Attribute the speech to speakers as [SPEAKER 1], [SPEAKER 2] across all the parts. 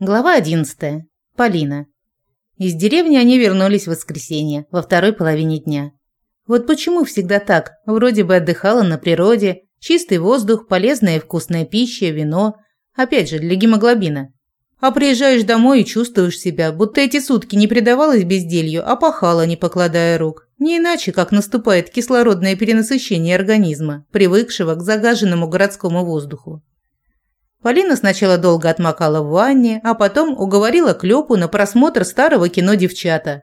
[SPEAKER 1] Глава 11. Полина. Из деревни они вернулись в воскресенье, во второй половине дня. Вот почему всегда так? Вроде бы отдыхала на природе, чистый воздух, полезная и вкусная пища, вино. Опять же, для гемоглобина. А приезжаешь домой и чувствуешь себя, будто эти сутки не предавалась безделью, а пахала, не покладая рук. Не иначе, как наступает кислородное перенасыщение организма, привыкшего к загаженному городскому воздуху. Полина сначала долго отмокала в ванне, а потом уговорила Клёпу на просмотр старого кино «Девчата».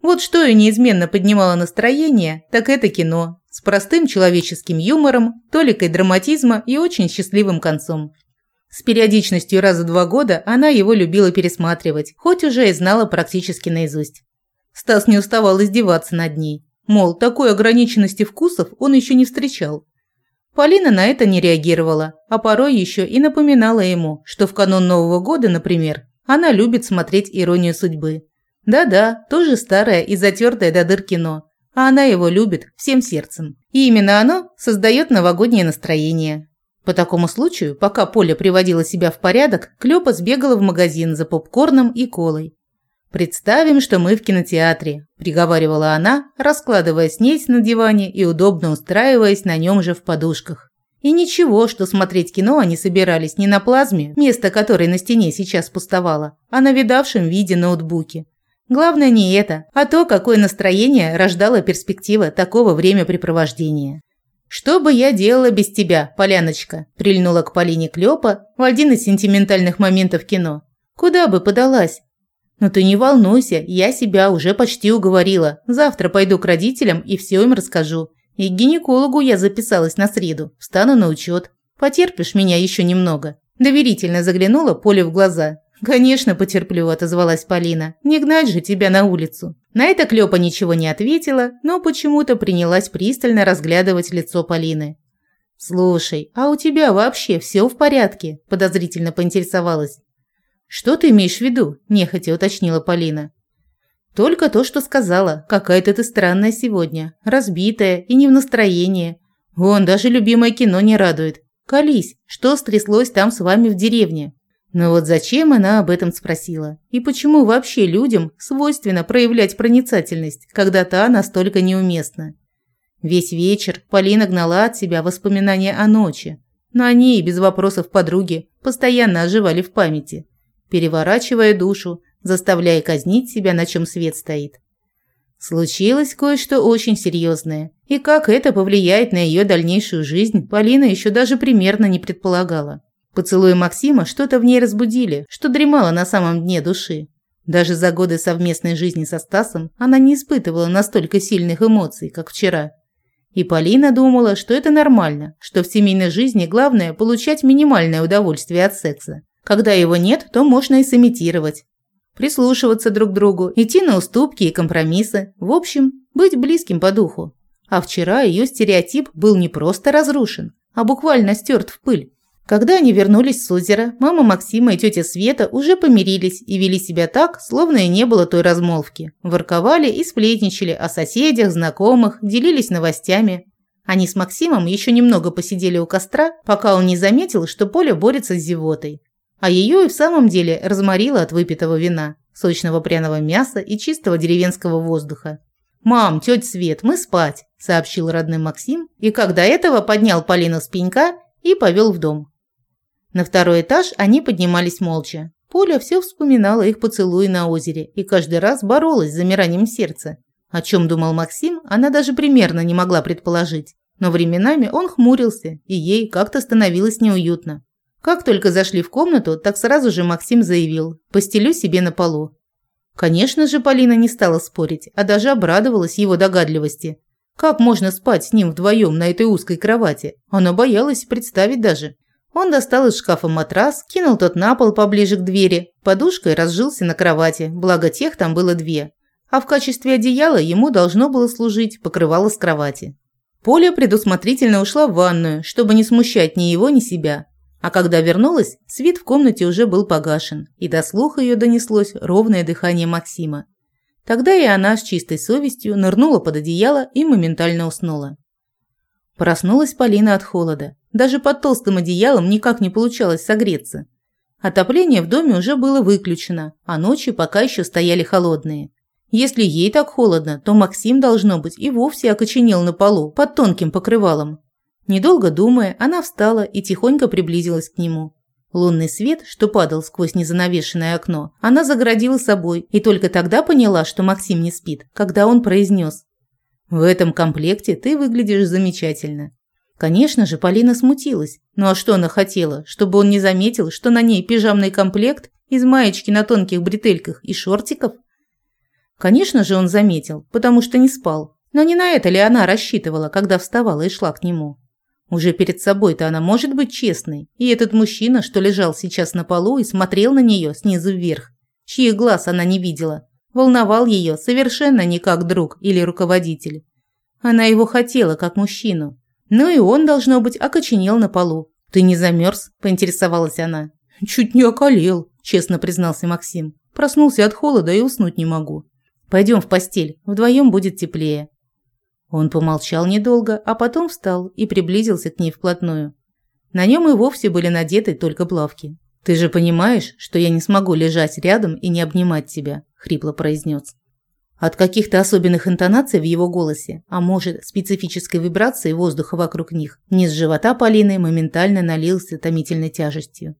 [SPEAKER 1] Вот что и неизменно поднимало настроение, так это кино. С простым человеческим юмором, толикой драматизма и очень счастливым концом. С периодичностью раз в два года она его любила пересматривать, хоть уже и знала практически наизусть. Стас не уставал издеваться над ней. Мол, такой ограниченности вкусов он еще не встречал. Полина на это не реагировала, а порой еще и напоминала ему, что в канун Нового года, например, она любит смотреть «Иронию судьбы». Да-да, тоже старое и затертое до дыр кино, а она его любит всем сердцем. И именно оно создает новогоднее настроение. По такому случаю, пока Поля приводила себя в порядок, Клёпа сбегала в магазин за попкорном и колой. «Представим, что мы в кинотеатре», – приговаривала она, раскладывая снеть на диване и удобно устраиваясь на нем же в подушках. И ничего, что смотреть кино они собирались не на плазме, место которой на стене сейчас пустовало, а на видавшем виде ноутбуке. Главное не это, а то, какое настроение рождала перспектива такого времяпрепровождения. «Что бы я делала без тебя, Поляночка?» – прильнула к Полине Клёпа в один из сентиментальных моментов кино. «Куда бы подалась? «Но ты не волнуйся, я себя уже почти уговорила. Завтра пойду к родителям и все им расскажу. И к гинекологу я записалась на среду. Встану на учет. Потерпишь меня еще немного?» Доверительно заглянула Поле в глаза. «Конечно, потерплю», – отозвалась Полина. «Не гнать же тебя на улицу». На это Клёпа ничего не ответила, но почему-то принялась пристально разглядывать лицо Полины. «Слушай, а у тебя вообще все в порядке?» – подозрительно поинтересовалась. «Что ты имеешь в виду?» – нехотя уточнила Полина. «Только то, что сказала. Какая-то ты странная сегодня. Разбитая и не в настроении. Вон, даже любимое кино не радует. Колись, что стряслось там с вами в деревне?» Но вот зачем она об этом спросила? И почему вообще людям свойственно проявлять проницательность, когда та настолько неуместна? Весь вечер Полина гнала от себя воспоминания о ночи, но они и без вопросов подруги постоянно оживали в памяти переворачивая душу, заставляя казнить себя, на чем свет стоит. Случилось кое-что очень серьезное, и как это повлияет на ее дальнейшую жизнь, Полина еще даже примерно не предполагала. Поцелуи Максима что-то в ней разбудили, что дремало на самом дне души. Даже за годы совместной жизни со Стасом она не испытывала настолько сильных эмоций, как вчера. И Полина думала, что это нормально, что в семейной жизни главное – получать минимальное удовольствие от секса. Когда его нет, то можно и сымитировать. Прислушиваться друг к другу, идти на уступки и компромиссы. В общем, быть близким по духу. А вчера ее стереотип был не просто разрушен, а буквально стерт в пыль. Когда они вернулись с озера, мама Максима и тетя Света уже помирились и вели себя так, словно и не было той размолвки. Ворковали и сплетничали о соседях, знакомых, делились новостями. Они с Максимом еще немного посидели у костра, пока он не заметил, что Поля борется с зевотой. А ее и в самом деле разморило от выпитого вина, сочного пряного мяса и чистого деревенского воздуха. «Мам, тетя Свет, мы спать», – сообщил родным Максим, и как до этого поднял Полину с пенька и повел в дом. На второй этаж они поднимались молча. Поля все вспоминала их поцелуи на озере и каждый раз боролась с замиранием сердца. О чем думал Максим, она даже примерно не могла предположить. Но временами он хмурился, и ей как-то становилось неуютно. Как только зашли в комнату, так сразу же Максим заявил «постелю себе на полу». Конечно же, Полина не стала спорить, а даже обрадовалась его догадливости. Как можно спать с ним вдвоем на этой узкой кровати? Она боялась представить даже. Он достал из шкафа матрас, кинул тот на пол поближе к двери, подушкой разжился на кровати, благо тех там было две. А в качестве одеяла ему должно было служить покрывало с кровати. Поля предусмотрительно ушла в ванную, чтобы не смущать ни его, ни себя. А когда вернулась, свет в комнате уже был погашен, и до слуха ее донеслось ровное дыхание Максима. Тогда и она с чистой совестью нырнула под одеяло и моментально уснула. Проснулась Полина от холода. Даже под толстым одеялом никак не получалось согреться. Отопление в доме уже было выключено, а ночи пока еще стояли холодные. Если ей так холодно, то Максим, должно быть, и вовсе окоченел на полу под тонким покрывалом. Недолго думая, она встала и тихонько приблизилась к нему. Лунный свет, что падал сквозь незанавешенное окно, она загородила собой и только тогда поняла, что Максим не спит, когда он произнес «В этом комплекте ты выглядишь замечательно». Конечно же, Полина смутилась. Ну а что она хотела? Чтобы он не заметил, что на ней пижамный комплект из маечки на тонких бретельках и шортиков? Конечно же, он заметил, потому что не спал. Но не на это ли она рассчитывала, когда вставала и шла к нему? Уже перед собой-то она может быть честной. И этот мужчина, что лежал сейчас на полу и смотрел на нее снизу вверх, чьих глаз она не видела, волновал ее совершенно не как друг или руководитель. Она его хотела как мужчину, ну и он, должно быть, окоченел на полу. «Ты не замерз?» – поинтересовалась она. «Чуть не околел», – честно признался Максим. «Проснулся от холода и уснуть не могу». «Пойдем в постель, вдвоем будет теплее». Он помолчал недолго, а потом встал и приблизился к ней вплотную. На нем и вовсе были надеты только плавки. «Ты же понимаешь, что я не смогу лежать рядом и не обнимать тебя», – хрипло произнес. От каких-то особенных интонаций в его голосе, а может, специфической вибрации воздуха вокруг них, низ живота Полины моментально налился томительной тяжестью.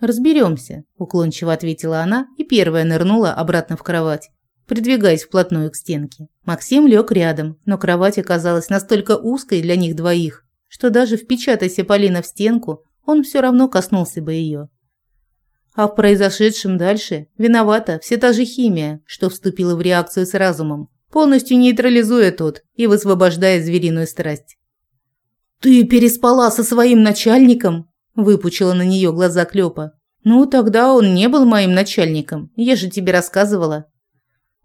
[SPEAKER 1] «Разберемся», – уклончиво ответила она и первая нырнула обратно в кровать, придвигаясь вплотную к стенке. Максим лег рядом, но кровать оказалась настолько узкой для них двоих, что даже впечатайся Полина в стенку, он все равно коснулся бы ее. А в произошедшем дальше виновата все та же химия, что вступила в реакцию с разумом, полностью нейтрализуя тот и высвобождая звериную страсть. «Ты переспала со своим начальником?» – выпучила на нее глаза Клёпа. «Ну, тогда он не был моим начальником, я же тебе рассказывала».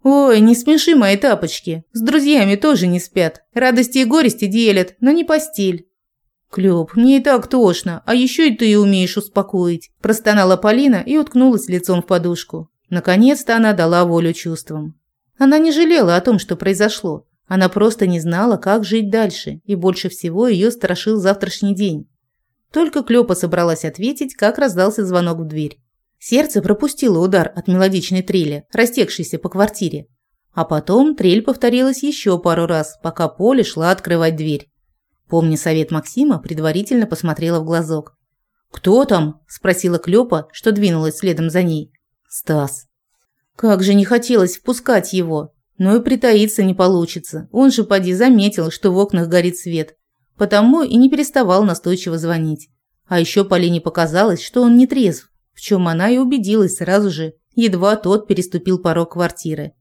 [SPEAKER 1] «Ой, не смеши мои тапочки, с друзьями тоже не спят, радости и горести делят, но не постель». «Клёп, мне и так тошно, а еще и ты умеешь успокоить», – простонала Полина и уткнулась лицом в подушку. Наконец-то она дала волю чувствам. Она не жалела о том, что произошло. Она просто не знала, как жить дальше, и больше всего ее страшил завтрашний день. Только Клёпа собралась ответить, как раздался звонок в дверь. Сердце пропустило удар от мелодичной трели, растекшейся по квартире. А потом трель повторилась еще пару раз, пока Поля шла открывать дверь. Помня совет Максима, предварительно посмотрела в глазок. «Кто там?» – спросила Клёпа, что двинулась следом за ней. «Стас». Как же не хотелось впускать его. Но и притаиться не получится. Он же поди заметил, что в окнах горит свет. Потому и не переставал настойчиво звонить. А еще Полине показалось, что он не трезв, в чем она и убедилась сразу же, едва тот переступил порог квартиры.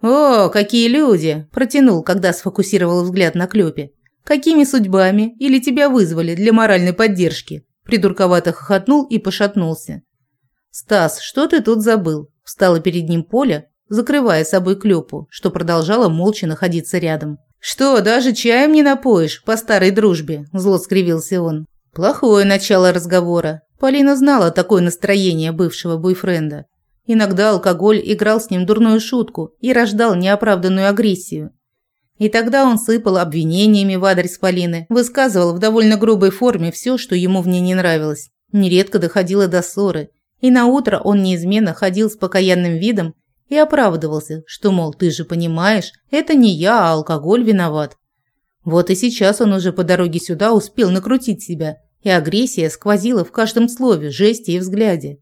[SPEAKER 1] «О, какие люди!» – протянул, когда сфокусировал взгляд на Клёпе. Какими судьбами? Или тебя вызвали для моральной поддержки?» Придурковато хохотнул и пошатнулся. «Стас, что ты тут забыл?» Встала перед ним Поля, закрывая собой клёпу, что продолжала молча находиться рядом. «Что, даже чаем не напоишь по старой дружбе?» – зло скривился он. Плохое начало разговора. Полина знала такое настроение бывшего бойфренда. Иногда алкоголь играл с ним дурную шутку и рождал неоправданную агрессию. И тогда он сыпал обвинениями в адрес Полины, высказывал в довольно грубой форме все, что ему в ней не нравилось. Нередко доходило до ссоры. И на утро он неизменно ходил с покаянным видом и оправдывался, что, мол, ты же понимаешь, это не я, а алкоголь виноват. Вот и сейчас он уже по дороге сюда успел накрутить себя, и агрессия сквозила в каждом слове, жесте и взгляде.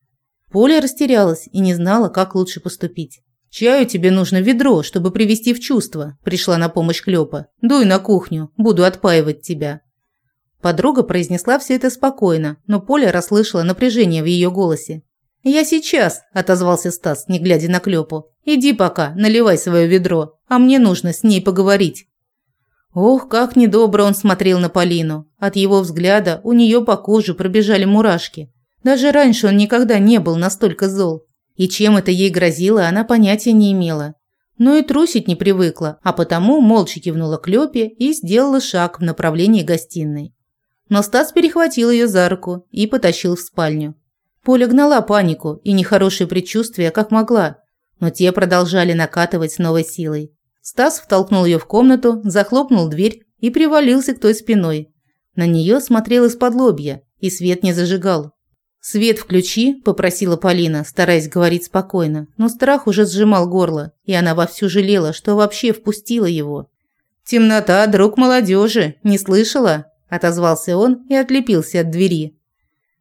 [SPEAKER 1] Поля растерялась и не знала, как лучше поступить. «Чаю тебе нужно ведро, чтобы привести в чувство», – пришла на помощь Клёпа. «Дуй на кухню, буду отпаивать тебя». Подруга произнесла все это спокойно, но Поля расслышала напряжение в ее голосе. «Я сейчас», – отозвался Стас, не глядя на Клёпу. «Иди пока, наливай свое ведро, а мне нужно с ней поговорить». Ох, как недобро он смотрел на Полину. От его взгляда у нее по коже пробежали мурашки. Даже раньше он никогда не был настолько зол. И чем это ей грозило, она понятия не имела. Но и трусить не привыкла, а потому молча кивнула к Лёпе и сделала шаг в направлении гостиной. Но Стас перехватил ее за руку и потащил в спальню. Поля гнала панику и нехорошие предчувствия, как могла, но те продолжали накатывать с новой силой. Стас втолкнул ее в комнату, захлопнул дверь и привалился к той спиной. На нее смотрел из-под лобья, и свет не зажигал. «Свет включи», – попросила Полина, стараясь говорить спокойно, но страх уже сжимал горло, и она вовсю жалела, что вообще впустила его. «Темнота – друг молодежи, не слышала?» – отозвался он и отлепился от двери.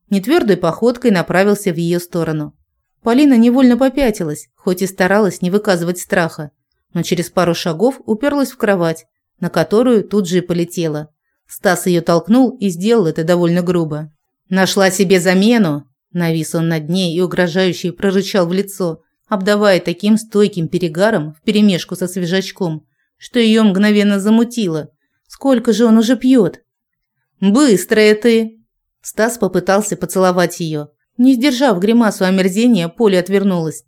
[SPEAKER 1] Нетвердой походкой направился в ее сторону. Полина невольно попятилась, хоть и старалась не выказывать страха, но через пару шагов уперлась в кровать, на которую тут же и полетела. Стас ее толкнул и сделал это довольно грубо. Нашла себе замену. Навис он над ней и угрожающе прорычал в лицо, обдавая таким стойким перегаром вперемешку со свежачком, что ее мгновенно замутило. Сколько же он уже пьет? «Быстрая ты!» Стас попытался поцеловать ее. Не сдержав гримасу омерзения, Поля отвернулась.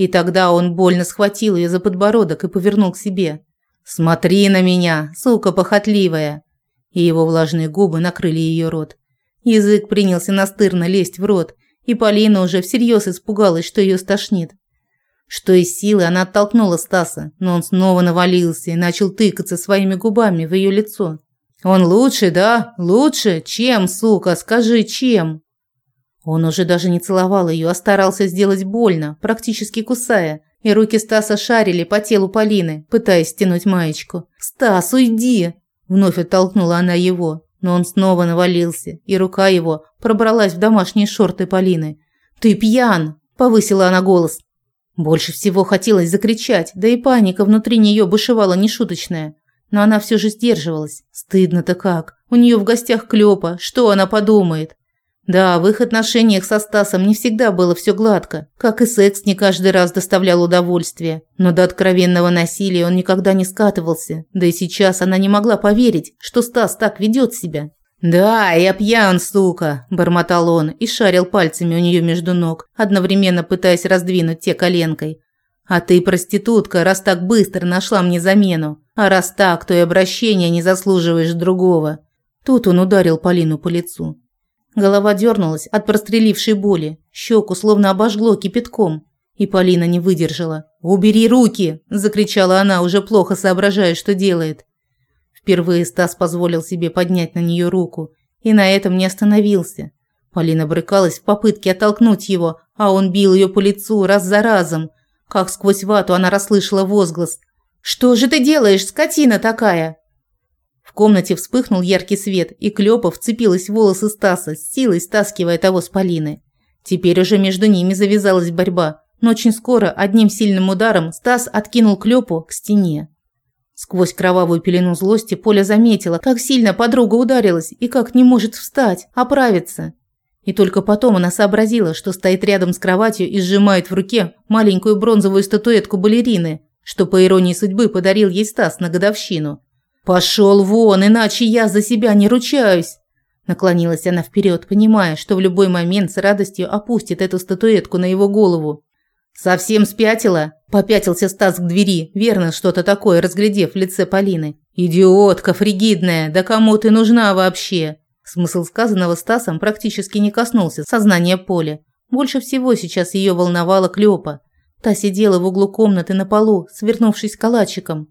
[SPEAKER 1] И тогда он больно схватил ее за подбородок и повернул к себе. «Смотри на меня, сука похотливая!» И его влажные губы накрыли ее рот. Язык принялся настырно лезть в рот, и Полина уже всерьез испугалась, что ее стошнит. Что из силы она оттолкнула Стаса, но он снова навалился и начал тыкаться своими губами в ее лицо. «Он лучше, да? Лучше? Чем, сука? Скажи, чем?» Он уже даже не целовал ее, а старался сделать больно, практически кусая, и руки Стаса шарили по телу Полины, пытаясь стянуть маечку. «Стас, уйди!» – вновь оттолкнула она его. Но он снова навалился, и рука его пробралась в домашние шорты Полины. «Ты пьян!» – повысила она голос. Больше всего хотелось закричать, да и паника внутри нее бушевала нешуточная. Но она все же сдерживалась. Стыдно-то как. У нее в гостях Клёпа. Что она подумает? Да, в их отношениях со Стасом не всегда было все гладко, как и секс не каждый раз доставлял удовольствие. Но до откровенного насилия он никогда не скатывался, да и сейчас она не могла поверить, что Стас так ведет себя. «Да, я пьян, сука!» – бормотал он и шарил пальцами у нее между ног, одновременно пытаясь раздвинуть те коленкой. «А ты проститутка, раз так быстро нашла мне замену. А раз так, то и обращения не заслуживаешь другого». Тут он ударил Полину по лицу. Голова дернулась от прострелившей боли, щеку словно обожгло кипятком, и Полина не выдержала. «Убери руки!» – закричала она, уже плохо соображая, что делает. Впервые Стас позволил себе поднять на нее руку, и на этом не остановился. Полина брыкалась в попытке оттолкнуть его, а он бил ее по лицу раз за разом. Как сквозь вату она расслышала возглас. «Что же ты делаешь, скотина такая?» В комнате вспыхнул яркий свет, и Клёпа вцепилась в волосы Стаса, с силой стаскивая того с Полины. Теперь уже между ними завязалась борьба, но очень скоро одним сильным ударом Стас откинул Клёпу к стене. Сквозь кровавую пелену злости Поля заметила, как сильно подруга ударилась и как не может встать, оправиться. И только потом она сообразила, что стоит рядом с кроватью и сжимает в руке маленькую бронзовую статуэтку балерины, что по иронии судьбы подарил ей Стас на годовщину. «Пошел вон, иначе я за себя не ручаюсь!» Наклонилась она вперед, понимая, что в любой момент с радостью опустит эту статуэтку на его голову. «Совсем спятила?» – попятился Стас к двери, верно что-то такое, разглядев в лице Полины. «Идиотка фригидная, да кому ты нужна вообще?» Смысл сказанного Стасом практически не коснулся сознания Поля. Больше всего сейчас ее волновала Клёпа. Та сидела в углу комнаты на полу, свернувшись калачиком.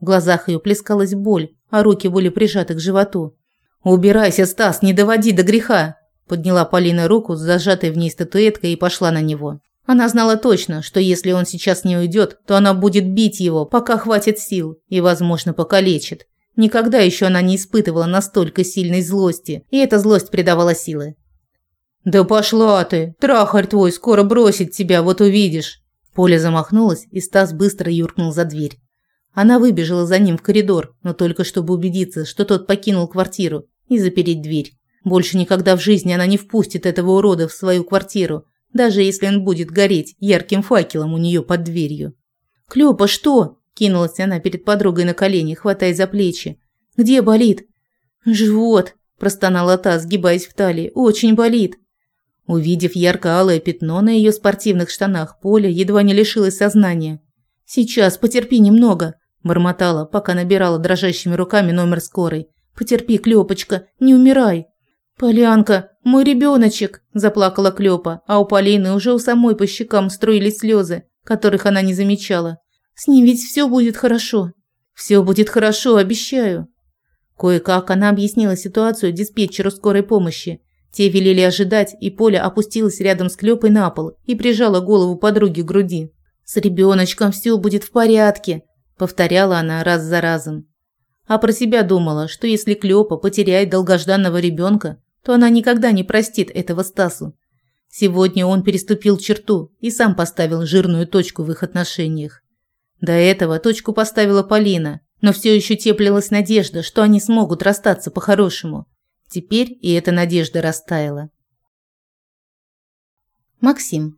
[SPEAKER 1] В глазах ее плескалась боль, а руки были прижаты к животу. «Убирайся, Стас, не доводи до греха!» Подняла Полина руку с зажатой в ней статуэткой и пошла на него. Она знала точно, что если он сейчас не уйдет, то она будет бить его, пока хватит сил, и, возможно, покалечит. Никогда еще она не испытывала настолько сильной злости, и эта злость придавала силы. «Да пошла ты! Трахарь твой скоро бросит тебя, вот увидишь!» Поля замахнулась, и Стас быстро юркнул за дверь. Она выбежала за ним в коридор, но только чтобы убедиться, что тот покинул квартиру, и запереть дверь. Больше никогда в жизни она не впустит этого урода в свою квартиру, даже если он будет гореть ярким факелом у нее под дверью. «Клёпа, что?» – кинулась она перед подругой на колени, хватая за плечи. «Где болит?» «Живот», – простонала та, сгибаясь в талии. «Очень болит». Увидев ярко-алое пятно на ее спортивных штанах, Поля едва не лишилась сознания. «Сейчас, потерпи немного», бормотала, пока набирала дрожащими руками номер скорой. Потерпи, Клёпочка, не умирай. Полянка, мой ребеночек, заплакала Клёпа, а у Полины уже у самой по щекам струились слезы, которых она не замечала. С ним ведь все будет хорошо. Все будет хорошо, обещаю. Кое-как она объяснила ситуацию диспетчеру скорой помощи, Те велели ожидать, и Поля опустилась рядом с Клёпой на пол и прижала голову подруги к груди. «С ребеночком все будет в порядке», – повторяла она раз за разом. А про себя думала, что если Клёпа потеряет долгожданного ребенка, то она никогда не простит этого Стасу. Сегодня он переступил черту и сам поставил жирную точку в их отношениях. До этого точку поставила Полина, но все еще теплилась надежда, что они смогут расстаться по-хорошему. Теперь и эта надежда растаяла. Максим.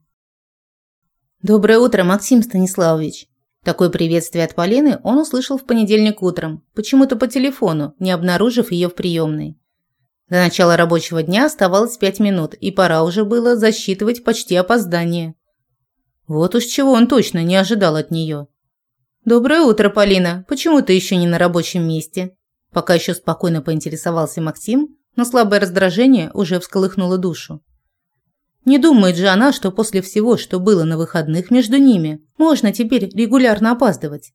[SPEAKER 1] Доброе утро, Максим Станиславович. Такое приветствие от Полины он услышал в понедельник утром, почему-то по телефону, не обнаружив ее в приемной. До начала рабочего дня оставалось пять минут, и пора уже было засчитывать почти опоздание. Вот уж чего он точно не ожидал от нее. «Доброе утро, Полина. Почему ты еще не на рабочем месте?» Пока еще спокойно поинтересовался Максим, но слабое раздражение уже всколыхнуло душу. Не думает же она, что после всего, что было на выходных между ними, можно теперь регулярно опаздывать.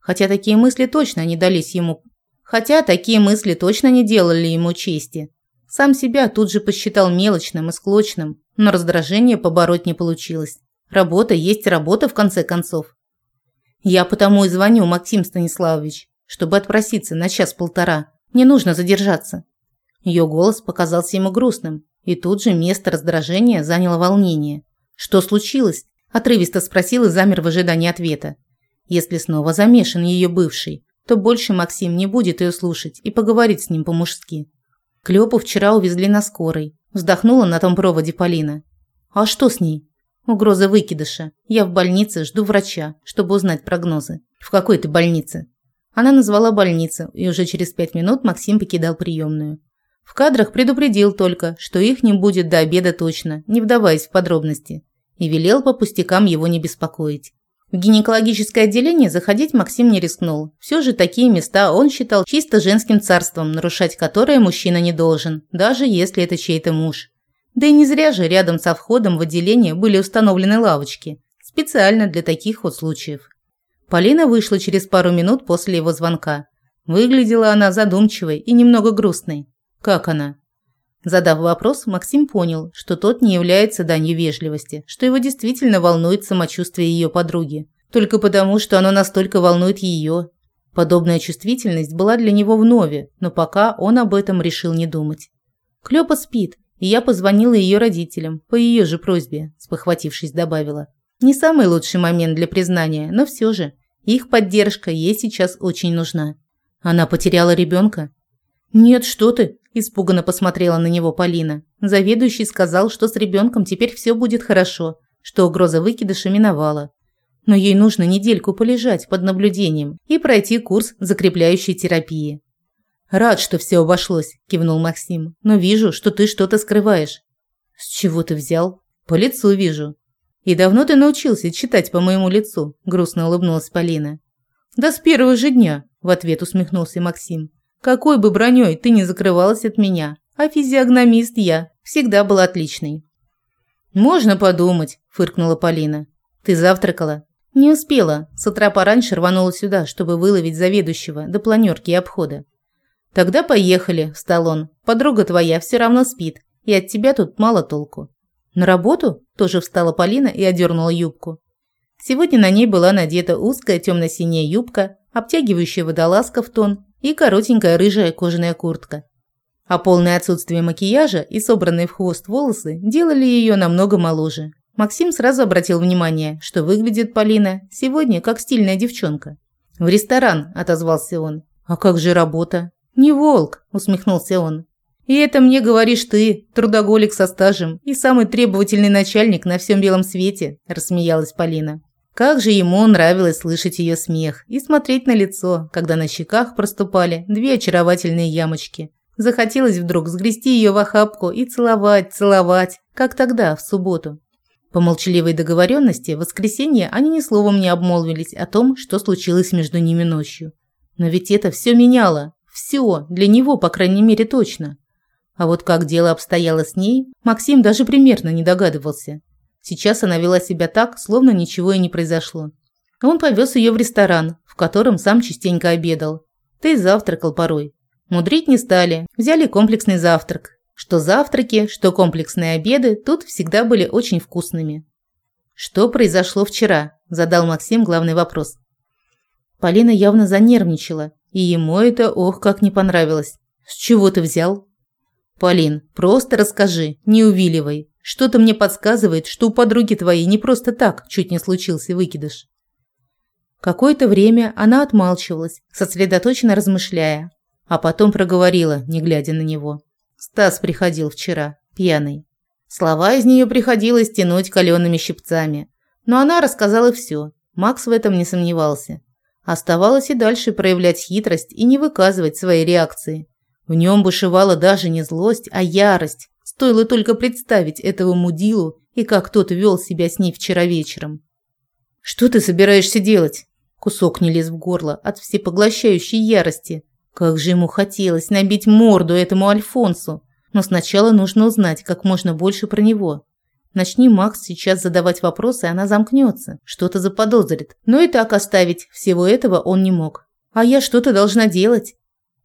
[SPEAKER 1] Хотя такие мысли точно не дались ему. Хотя такие мысли точно не делали ему чести. Сам себя тут же посчитал мелочным и склочным, но раздражение побороть не получилось. Работа есть работа в конце концов. Я потому и звоню, Максим Станиславович, чтобы отпроситься на час-полтора. Не нужно задержаться. Ее голос показался ему грустным, и тут же место раздражения заняло волнение. Что случилось? Отрывисто спросил и замер в ожидании ответа. Если снова замешан ее бывший, то больше Максим не будет ее слушать и поговорить с ним по-мужски. Клёпу вчера увезли на скорой. Вздохнула на том проводе Полина. А что с ней? Угроза выкидыша. Я в больнице, жду врача, чтобы узнать прогнозы. В какой ты больнице? Она назвала больницу, и уже через пять минут Максим покидал приемную. В кадрах предупредил только, что их не будет до обеда точно, не вдаваясь в подробности. И велел по пустякам его не беспокоить. В гинекологическое отделение заходить Максим не рискнул. Все же такие места он считал чисто женским царством, нарушать которое мужчина не должен, даже если это чей-то муж. Да и не зря же рядом со входом в отделение были установлены лавочки, специально для таких вот случаев. Полина вышла через пару минут после его звонка. Выглядела она задумчивой и немного грустной. Как она? Задав вопрос, Максим понял, что тот не является данью вежливости, что его действительно волнует самочувствие ее подруги. Только потому, что оно настолько волнует ее. Подобная чувствительность была для него вновь, но пока он об этом решил не думать. Клёпа спит, и я позвонила ее родителям, по ее же просьбе, спохватившись, добавила. Не самый лучший момент для признания, но все же. Их поддержка ей сейчас очень нужна. Она потеряла ребенка? Нет, что ты, испуганно посмотрела на него Полина. Заведующий сказал, что с ребенком теперь все будет хорошо, что угроза выкидыша миновала. Но ей нужно недельку полежать под наблюдением и пройти курс закрепляющей терапии. «Рад, что все обошлось», – кивнул Максим. «Но вижу, что ты что-то скрываешь». «С чего ты взял?» «По лицу вижу». «И давно ты научился читать по моему лицу?» – грустно улыбнулась Полина. «Да с первого же дня», – в ответ усмехнулся Максим. «Какой бы броней ты не закрывалась от меня, а физиогномист я всегда был отличный». «Можно подумать», – фыркнула Полина. «Ты завтракала?» «Не успела. С утра пораньше рванула сюда, чтобы выловить заведующего до планерки и обхода. «Тогда поехали», – встал он. «Подруга твоя все равно спит, и от тебя тут мало толку». «На работу?» – тоже встала Полина и одернула юбку. Сегодня на ней была надета узкая темно-синяя юбка, обтягивающая водолазка в тон и коротенькая рыжая кожаная куртка. А полное отсутствие макияжа и собранные в хвост волосы делали ее намного моложе. Максим сразу обратил внимание, что выглядит Полина сегодня как стильная девчонка. «В ресторан», – отозвался он. «А как же работа?» «Не волк», – усмехнулся он. «И это мне говоришь ты, трудоголик со стажем и самый требовательный начальник на всем белом свете», – рассмеялась Полина. Как же ему нравилось слышать ее смех и смотреть на лицо, когда на щеках проступали две очаровательные ямочки. Захотелось вдруг сгрести ее в охапку и целовать, целовать, как тогда, в субботу. По молчаливой договоренности в воскресенье они ни словом не обмолвились о том, что случилось между ними ночью. Но ведь это все меняло. Все, для него, по крайней мере, точно. А вот как дело обстояло с ней, Максим даже примерно не догадывался. Сейчас она вела себя так, словно ничего и не произошло. Он повез ее в ресторан, в котором сам частенько обедал. Да и завтракал порой. Мудрить не стали, взяли комплексный завтрак. Что завтраки, что комплексные обеды тут всегда были очень вкусными. «Что произошло вчера?» – задал Максим главный вопрос. Полина явно занервничала, и ему это ох как не понравилось. «С чего ты взял?» «Полин, просто расскажи, не увиливай. Что-то мне подсказывает, что у подруги твоей не просто так чуть не случился выкидыш». Какое-то время она отмалчивалась, сосредоточенно размышляя, а потом проговорила, не глядя на него. Стас приходил вчера, пьяный. Слова из нее приходилось тянуть калеными щипцами. Но она рассказала все. Макс в этом не сомневался. Оставалось и дальше проявлять хитрость и не выказывать свои реакции. В нем бушевала даже не злость, а ярость. Стоило только представить этого мудилу и как тот вел себя с ней вчера вечером. «Что ты собираешься делать?» Кусок не лез в горло от всепоглощающей ярости. Как же ему хотелось набить морду этому Альфонсу. Но сначала нужно узнать как можно больше про него. Начни Макс сейчас задавать вопросы, она замкнется, что-то заподозрит. Но и так оставить всего этого он не мог. А я что-то должна делать.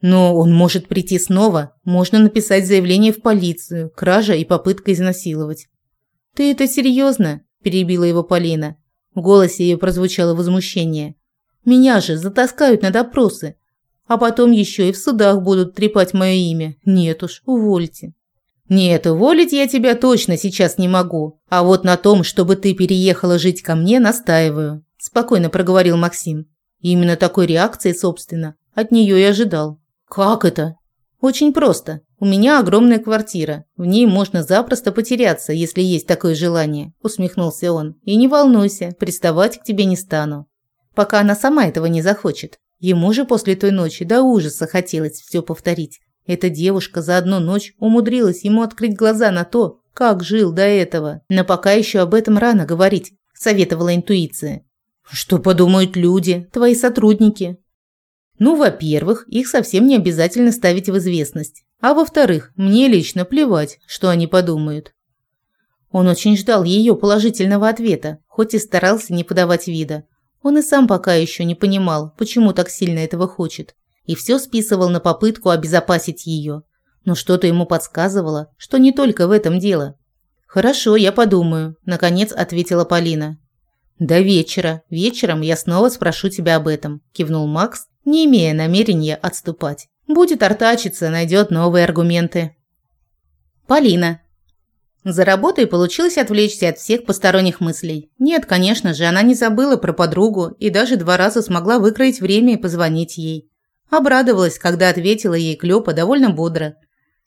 [SPEAKER 1] Но он может прийти снова. Можно написать заявление в полицию. Кража и попытка изнасиловать. «Ты это серьезно?» – перебила его Полина. В голосе ее прозвучало возмущение. «Меня же затаскают на допросы. А потом еще и в судах будут трепать мое имя. Нет уж, увольте». «Нет, уволить я тебя точно сейчас не могу. А вот на том, чтобы ты переехала жить ко мне, настаиваю», – спокойно проговорил Максим. Именно такой реакции, собственно, от нее и ожидал. «Как это?» «Очень просто. У меня огромная квартира. В ней можно запросто потеряться, если есть такое желание», – усмехнулся он. «И не волнуйся, приставать к тебе не стану. Пока она сама этого не захочет. Ему же после той ночи до ужаса хотелось все повторить. Эта девушка за одну ночь умудрилась ему открыть глаза на то, как жил до этого. Но пока еще об этом рано говорить, советовала интуиция. Что подумают люди, твои сотрудники? Ну, во-первых, их совсем не обязательно ставить в известность. А во-вторых, мне лично плевать, что они подумают. Он очень ждал ее положительного ответа, хоть и старался не подавать вида. Он и сам пока еще не понимал, почему так сильно этого хочет, и все списывал на попытку обезопасить ее. Но что-то ему подсказывало, что не только в этом дело. «Хорошо, я подумаю», – наконец ответила Полина. «До вечера. Вечером я снова спрошу тебя об этом», – кивнул Макс, не имея намерения отступать. «Будет артачиться, найдет новые аргументы». Полина. За работой получилось отвлечься от всех посторонних мыслей. Нет, конечно же, она не забыла про подругу и даже два раза смогла выкроить время и позвонить ей. Обрадовалась, когда ответила ей Клёпа довольно бодро.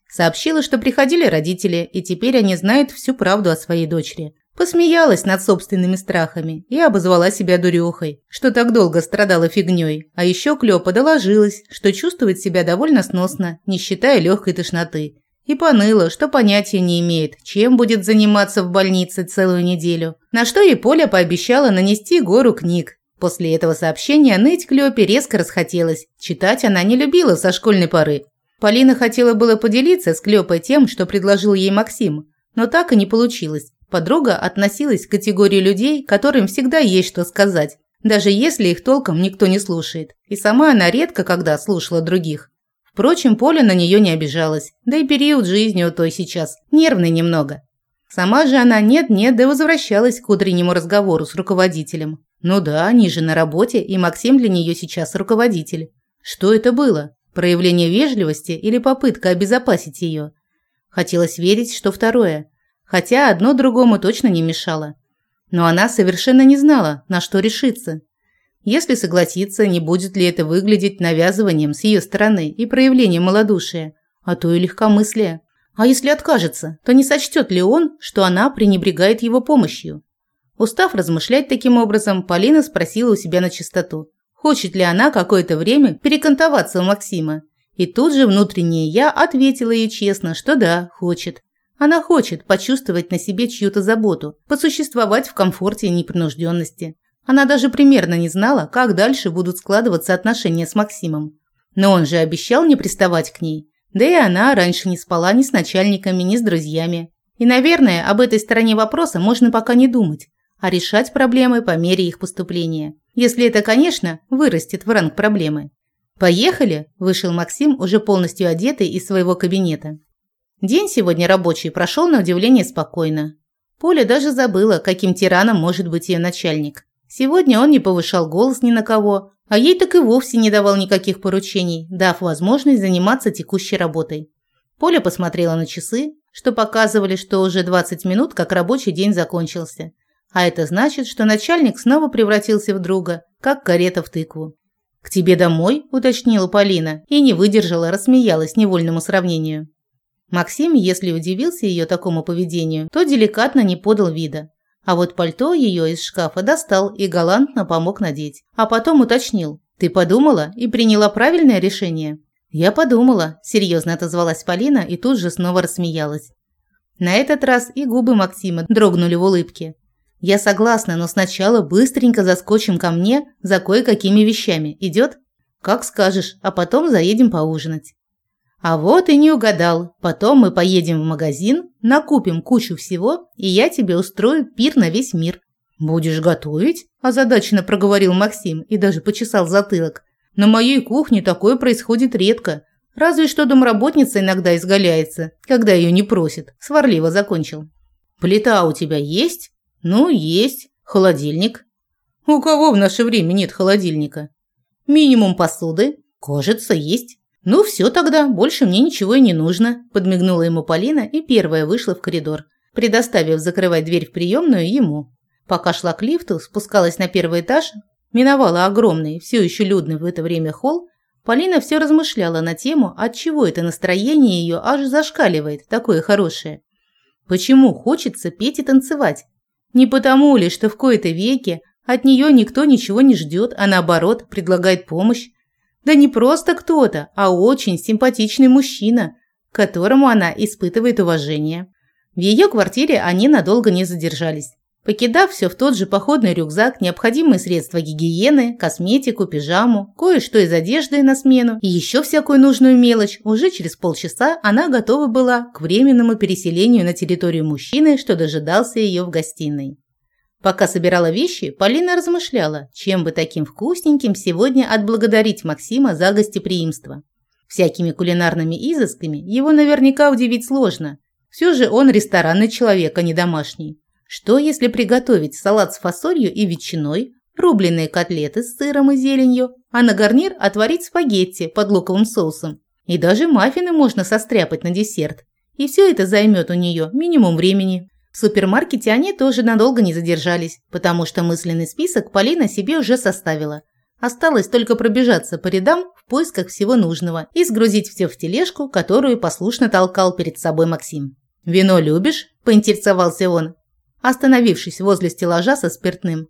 [SPEAKER 1] Сообщила, что приходили родители, и теперь они знают всю правду о своей дочери. Посмеялась над собственными страхами и обозвала себя дурехой, что так долго страдала фигней. А еще Клёпа доложилась, что чувствует себя довольно сносно, не считая легкой тошноты. И поныла, что понятия не имеет, чем будет заниматься в больнице целую неделю. На что ей Поля пообещала нанести гору книг. После этого сообщения ныть Клёпе резко расхотелось. Читать она не любила со школьной поры. Полина хотела было поделиться с Клёпой тем, что предложил ей Максим, но так и не получилось. Подруга относилась к категории людей, которым всегда есть что сказать, даже если их толком никто не слушает. И сама она редко когда слушала других. Впрочем, Поля на нее не обижалась, да и период жизни у той сейчас нервный немного. Сама же она нет-нет, да возвращалась к утреннему разговору с руководителем. Ну да, они же на работе, и Максим для нее сейчас руководитель. Что это было? Проявление вежливости или попытка обезопасить ее? Хотелось верить, что второе. Хотя одно другому точно не мешало. Но она совершенно не знала, на что решиться. Если согласиться, не будет ли это выглядеть навязыванием с ее стороны и проявлением малодушия, а то и легкомыслия. А если откажется, то не сочтет ли он, что она пренебрегает его помощью? Устав размышлять таким образом, Полина спросила у себя на чистоту, хочет ли она какое-то время перекантоваться у Максима. И тут же внутреннее «я» ответила ей честно, что да, хочет. Она хочет почувствовать на себе чью-то заботу, посуществовать в комфорте и непринужденности. Она даже примерно не знала, как дальше будут складываться отношения с Максимом. Но он же обещал не приставать к ней. Да и она раньше не спала ни с начальниками, ни с друзьями. И, наверное, об этой стороне вопроса можно пока не думать, а решать проблемы по мере их поступления. Если это, конечно, вырастет в ранг проблемы. «Поехали!» – вышел Максим, уже полностью одетый из своего кабинета. День сегодня рабочий прошел на удивление спокойно. Поля даже забыла, каким тираном может быть ее начальник. Сегодня он не повышал голос ни на кого, а ей так и вовсе не давал никаких поручений, дав возможность заниматься текущей работой. Поля посмотрела на часы, что показывали, что уже 20 минут, как рабочий день закончился. А это значит, что начальник снова превратился в друга, как карета в тыкву. «К тебе домой?» – уточнила Полина и не выдержала, рассмеялась невольному сравнению. Максим, если удивился ее такому поведению, то деликатно не подал вида. А вот пальто ее из шкафа достал и галантно помог надеть. А потом уточнил. «Ты подумала и приняла правильное решение?» «Я подумала», – серьезно отозвалась Полина и тут же снова рассмеялась. На этот раз и губы Максима дрогнули в улыбке. «Я согласна, но сначала быстренько заскочим ко мне за кое-какими вещами. Идет?» «Как скажешь, а потом заедем поужинать». А вот и не угадал. Потом мы поедем в магазин, накупим кучу всего, и я тебе устрою пир на весь мир. Будешь готовить? озадаченно проговорил Максим и даже почесал затылок. На моей кухне такое происходит редко. Разве что домработница иногда изгаляется, когда ее не просят. Сварливо закончил. Плита у тебя есть? Ну, есть. Холодильник. У кого в наше время нет холодильника? Минимум посуды? Кажется, есть. «Ну все тогда, больше мне ничего и не нужно», – подмигнула ему Полина и первая вышла в коридор, предоставив закрывать дверь в приемную ему. Пока шла к лифту, спускалась на первый этаж, миновала огромный, все еще людный в это время холл, Полина все размышляла на тему, от чего это настроение ее аж зашкаливает, такое хорошее. Почему хочется петь и танцевать? Не потому ли, что в кои-то веке от нее никто ничего не ждет, а наоборот предлагает помощь, да не просто кто-то, а очень симпатичный мужчина, к которому она испытывает уважение. В ее квартире они надолго не задержались. Покидав все в тот же походный рюкзак, необходимые средства гигиены, косметику, пижаму, кое-что из одежды на смену и еще всякую нужную мелочь, уже через полчаса она готова была к временному переселению на территорию мужчины, что дожидался ее в гостиной. Пока собирала вещи, Полина размышляла, чем бы таким вкусненьким сегодня отблагодарить Максима за гостеприимство. Всякими кулинарными изысками его наверняка удивить сложно. Все же он ресторанный человек, а не домашний. Что если приготовить салат с фасолью и ветчиной, рубленые котлеты с сыром и зеленью, а на гарнир отварить спагетти под луковым соусом? И даже маффины можно состряпать на десерт. И все это займет у нее минимум времени. В супермаркете они тоже надолго не задержались, потому что мысленный список Полина себе уже составила. Осталось только пробежаться по рядам в поисках всего нужного и сгрузить все в тележку, которую послушно толкал перед собой Максим. «Вино любишь?» – поинтересовался он, остановившись возле стеллажа со спиртным.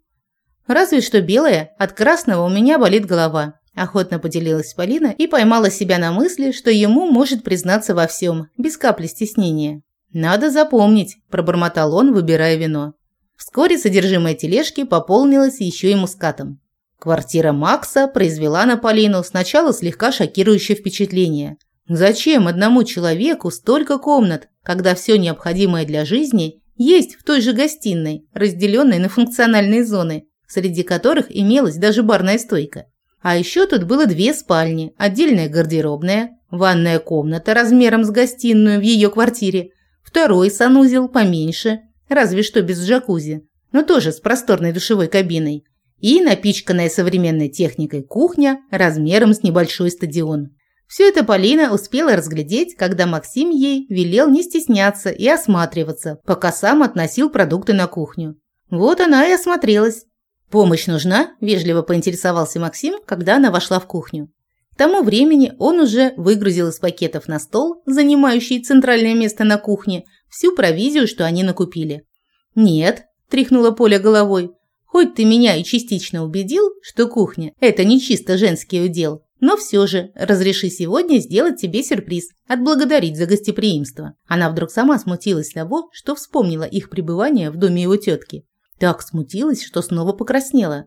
[SPEAKER 1] «Разве что белое, от красного у меня болит голова», – охотно поделилась Полина и поймала себя на мысли, что ему может признаться во всем, без капли стеснения. «Надо запомнить», – пробормотал он, выбирая вино. Вскоре содержимое тележки пополнилось еще и мускатом. Квартира Макса произвела на Полину сначала слегка шокирующее впечатление. Зачем одному человеку столько комнат, когда все необходимое для жизни есть в той же гостиной, разделенной на функциональные зоны, среди которых имелась даже барная стойка? А еще тут было две спальни, отдельная гардеробная, ванная комната размером с гостиную в ее квартире – Второй санузел поменьше, разве что без джакузи, но тоже с просторной душевой кабиной. И напичканная современной техникой кухня размером с небольшой стадион. Все это Полина успела разглядеть, когда Максим ей велел не стесняться и осматриваться, пока сам относил продукты на кухню. Вот она и осмотрелась. «Помощь нужна?» – вежливо поинтересовался Максим, когда она вошла в кухню. К тому времени он уже выгрузил из пакетов на стол, занимающий центральное место на кухне, всю провизию, что они накупили. «Нет», – тряхнула Поля головой, – «хоть ты меня и частично убедил, что кухня – это не чисто женский удел, но все же разреши сегодня сделать тебе сюрприз, отблагодарить за гостеприимство». Она вдруг сама смутилась того, что вспомнила их пребывание в доме его тетки. Так смутилась, что снова покраснела.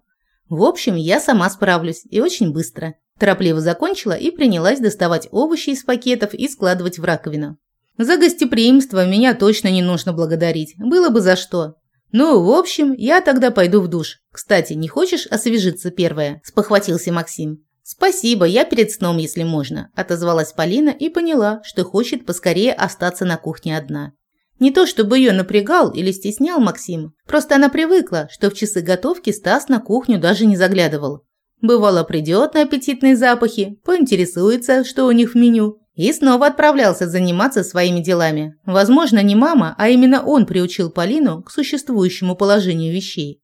[SPEAKER 1] «В общем, я сама справлюсь и очень быстро». Торопливо закончила и принялась доставать овощи из пакетов и складывать в раковину. За гостеприимство меня точно не нужно благодарить, было бы за что. Ну, в общем, я тогда пойду в душ. Кстати, не хочешь освежиться первое? спохватился Максим. «Спасибо, я перед сном, если можно», – отозвалась Полина и поняла, что хочет поскорее остаться на кухне одна. Не то чтобы ее напрягал или стеснял Максим, просто она привыкла, что в часы готовки Стас на кухню даже не заглядывал. Бывало, придет на аппетитные запахи, поинтересуется, что у них в меню, и снова отправлялся заниматься своими делами. Возможно, не мама, а именно он приучил Полину к существующему положению вещей.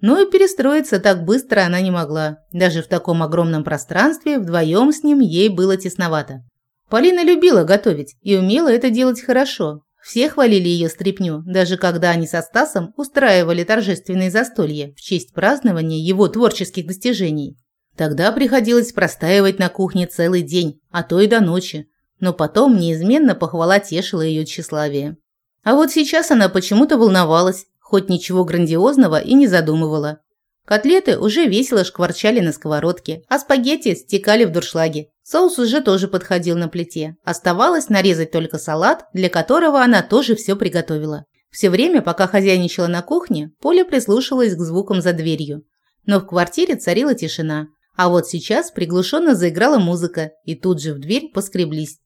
[SPEAKER 1] Но и перестроиться так быстро она не могла. Даже в таком огромном пространстве вдвоем с ним ей было тесновато. Полина любила готовить и умела это делать хорошо. Все хвалили ее стряпню, даже когда они со Стасом устраивали торжественные застолья в честь празднования его творческих достижений. Тогда приходилось простаивать на кухне целый день, а то и до ночи. Но потом неизменно похвала тешила ее тщеславие. А вот сейчас она почему-то волновалась, хоть ничего грандиозного и не задумывала. Котлеты уже весело шкварчали на сковородке, а спагетти стекали в дуршлаге. Соус уже тоже подходил на плите. Оставалось нарезать только салат, для которого она тоже все приготовила. Все время, пока хозяйничала на кухне, Поля прислушивалась к звукам за дверью. Но в квартире царила тишина. А вот сейчас приглушенно заиграла музыка, и тут же в дверь поскреблись.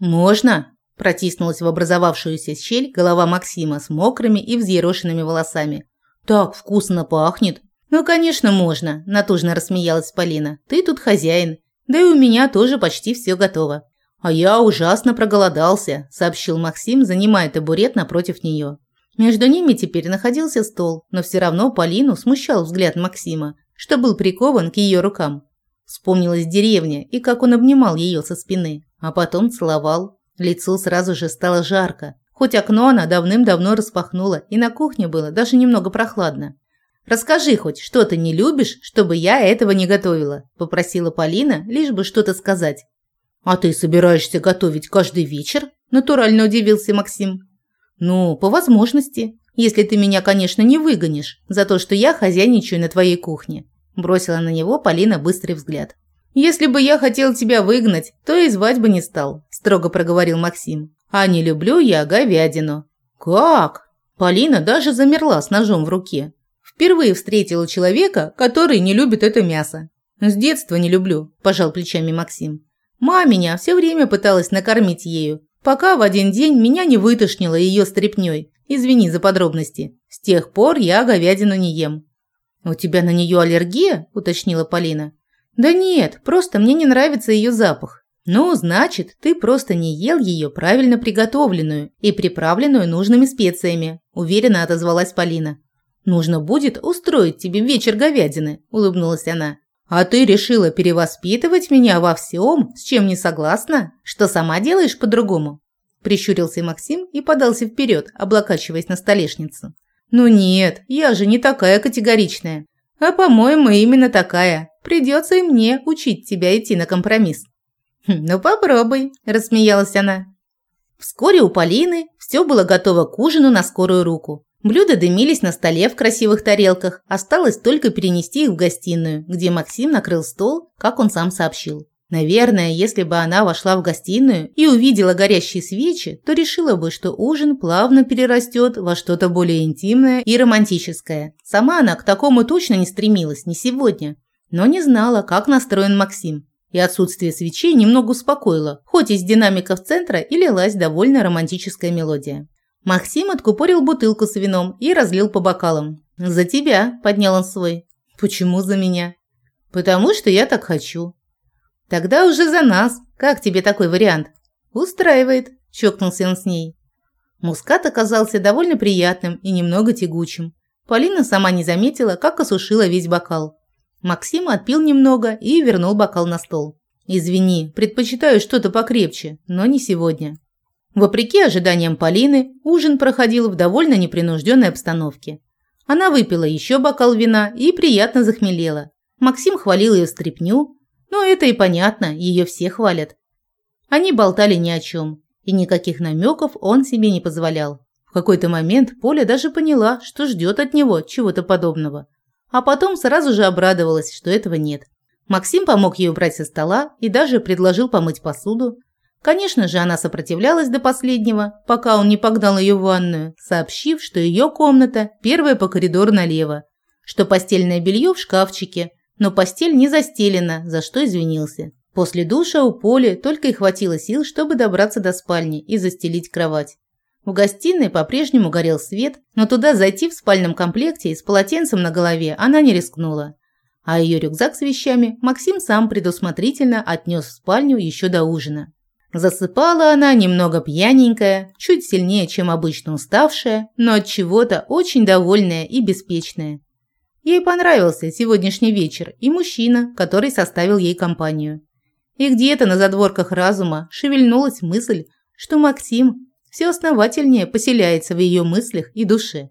[SPEAKER 1] «Можно?» Протиснулась в образовавшуюся щель голова Максима с мокрыми и взъерошенными волосами. «Так вкусно пахнет!» «Ну, конечно, можно», – натужно рассмеялась Полина. «Ты тут хозяин. Да и у меня тоже почти все готово». «А я ужасно проголодался», – сообщил Максим, занимая табурет напротив нее. Между ними теперь находился стол, но все равно Полину смущал взгляд Максима, что был прикован к ее рукам. Вспомнилась деревня и как он обнимал ее со спины, а потом целовал. Лицу сразу же стало жарко, хоть окно она давным-давно распахнула, и на кухне было даже немного прохладно. «Расскажи хоть, что ты не любишь, чтобы я этого не готовила», – попросила Полина, лишь бы что-то сказать. «А ты собираешься готовить каждый вечер?» – натурально удивился Максим. «Ну, по возможности, если ты меня, конечно, не выгонишь за то, что я хозяйничаю на твоей кухне», – бросила на него Полина быстрый взгляд. «Если бы я хотел тебя выгнать, то и звать бы не стал», – строго проговорил Максим. «А не люблю я говядину». «Как?» Полина даже замерла с ножом в руке. Впервые встретила человека, который не любит это мясо. «С детства не люблю», – пожал плечами Максим. «Маменя все время пыталась накормить ею, пока в один день меня не вытошнило ее стряпнёй. Извини за подробности. С тех пор я говядину не ем». «У тебя на нее аллергия?» – уточнила Полина. Да нет, просто мне не нравится ее запах. Ну, значит, ты просто не ел ее правильно приготовленную и приправленную нужными специями, уверенно отозвалась Полина. Нужно будет устроить тебе вечер говядины, улыбнулась она. А ты решила перевоспитывать меня во всем, с чем не согласна? Что сама делаешь по-другому? Прищурился Максим и подался вперед, облокачиваясь на столешницу. Ну нет, я же не такая категоричная. А по-моему, именно такая. Придется и мне учить тебя идти на компромисс». «Хм, «Ну попробуй», – рассмеялась она. Вскоре у Полины все было готово к ужину на скорую руку. Блюда дымились на столе в красивых тарелках, осталось только перенести их в гостиную, где Максим накрыл стол, как он сам сообщил. Наверное, если бы она вошла в гостиную и увидела горящие свечи, то решила бы, что ужин плавно перерастет во что-то более интимное и романтическое. Сама она к такому точно не стремилась, не сегодня но не знала, как настроен Максим. И отсутствие свечей немного успокоило, хоть из динамиков центра и лилась довольно романтическая мелодия. Максим откупорил бутылку с вином и разлил по бокалам. «За тебя», – поднял он свой. «Почему за меня?» «Потому что я так хочу». «Тогда уже за нас. Как тебе такой вариант?» «Устраивает», – чокнулся он с ней. Мускат оказался довольно приятным и немного тягучим. Полина сама не заметила, как осушила весь бокал. Максим отпил немного и вернул бокал на стол. «Извини, предпочитаю что-то покрепче, но не сегодня». Вопреки ожиданиям Полины, ужин проходил в довольно непринужденной обстановке. Она выпила еще бокал вина и приятно захмелела. Максим хвалил ее стряпню, но это и понятно, ее все хвалят. Они болтали ни о чем, и никаких намеков он себе не позволял. В какой-то момент Поля даже поняла, что ждет от него чего-то подобного а потом сразу же обрадовалась, что этого нет. Максим помог ей убрать со стола и даже предложил помыть посуду. Конечно же, она сопротивлялась до последнего, пока он не погнал ее в ванную, сообщив, что ее комната первая по коридору налево, что постельное белье в шкафчике, но постель не застелена, за что извинился. После душа у Поли только и хватило сил, чтобы добраться до спальни и застелить кровать. В гостиной по-прежнему горел свет, но туда зайти в спальном комплекте и с полотенцем на голове она не рискнула. А ее рюкзак с вещами Максим сам предусмотрительно отнес в спальню еще до ужина. Засыпала она немного пьяненькая, чуть сильнее, чем обычно уставшая, но от чего-то очень довольная и беспечная. Ей понравился сегодняшний вечер и мужчина, который составил ей компанию. И где-то на задворках разума шевельнулась мысль, что Максим все основательнее поселяется в ее мыслях и душе.